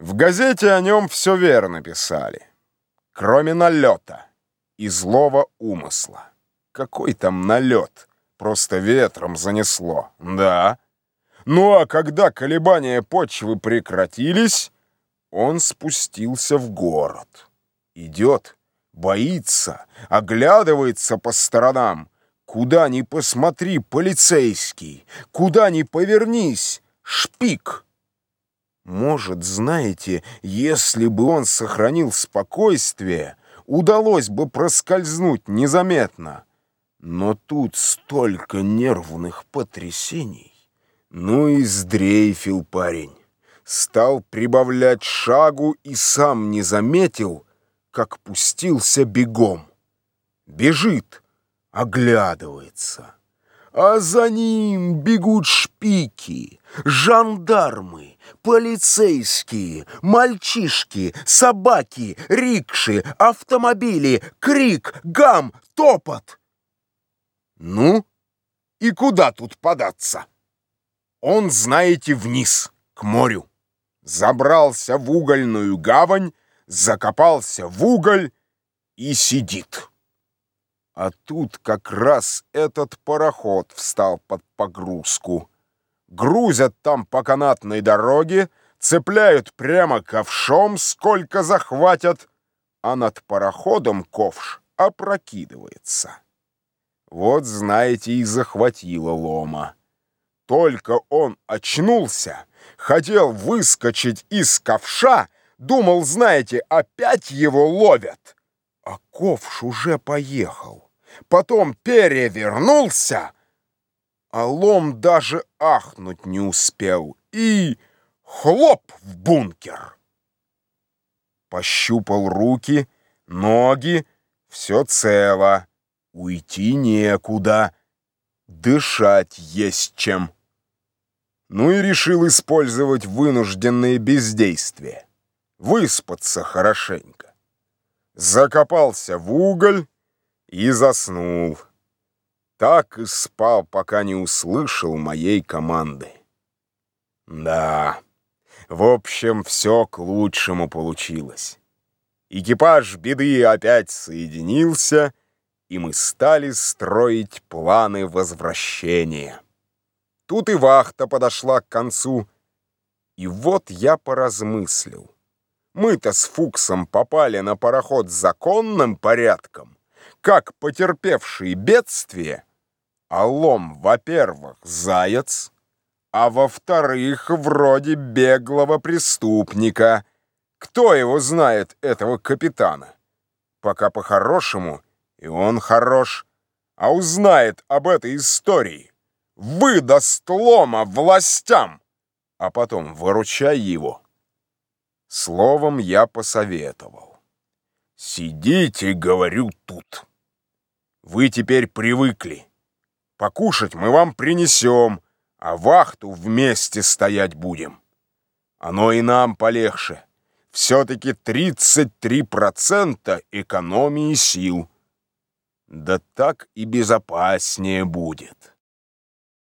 В газете о нем все верно писали, кроме налета и злого умысла. Какой там налет? Просто ветром занесло, да. Ну а когда колебания почвы прекратились, он спустился в город. Идет, боится, оглядывается по сторонам. Куда ни посмотри, полицейский, куда ни повернись, шпик. Может, знаете, если бы он сохранил спокойствие, удалось бы проскользнуть незаметно. Но тут столько нервных потрясений. Ну и сдрейфил парень. Стал прибавлять шагу и сам не заметил, как пустился бегом. Бежит, оглядывается. А за ним бегут шпики, жандармы, полицейские, мальчишки, собаки, рикши, автомобили, крик, гам, топот. Ну, и куда тут податься? Он, знаете, вниз, к морю. Забрался в угольную гавань, закопался в уголь и сидит. А тут как раз этот пароход встал под погрузку. Грузят там по канатной дороге, цепляют прямо ковшом, сколько захватят, а над пароходом ковш опрокидывается. Вот, знаете, и захватило лома. Только он очнулся, хотел выскочить из ковша, думал, знаете, опять его ловят. А ковш уже поехал. Потом перевернулся, а лом даже ахнуть не успел. И хлоп в бункер. Пощупал руки, ноги, все цело. Уйти некуда. Дышать есть чем. Ну и решил использовать вынужденное бездействие. Выспаться хорошенько закопался в уголь и заснул. Так и спал, пока не услышал моей команды. Да, в общем, все к лучшему получилось. Экипаж беды опять соединился, и мы стали строить планы возвращения. Тут и вахта подошла к концу, и вот я поразмыслил. Мы-то с Фуксом попали на пароход законным порядком, как потерпевшие бедствие, а лом, во-первых, заяц, а во-вторых, вроде беглого преступника. Кто его знает, этого капитана? Пока по-хорошему, и он хорош, а узнает об этой истории. Выдаст лома властям, а потом выручай его. Словом, я посоветовал. «Сидите, говорю, тут. Вы теперь привыкли. Покушать мы вам принесем, а вахту вместе стоять будем. Оно и нам полегче. Все-таки 33% экономии сил. Да так и безопаснее будет».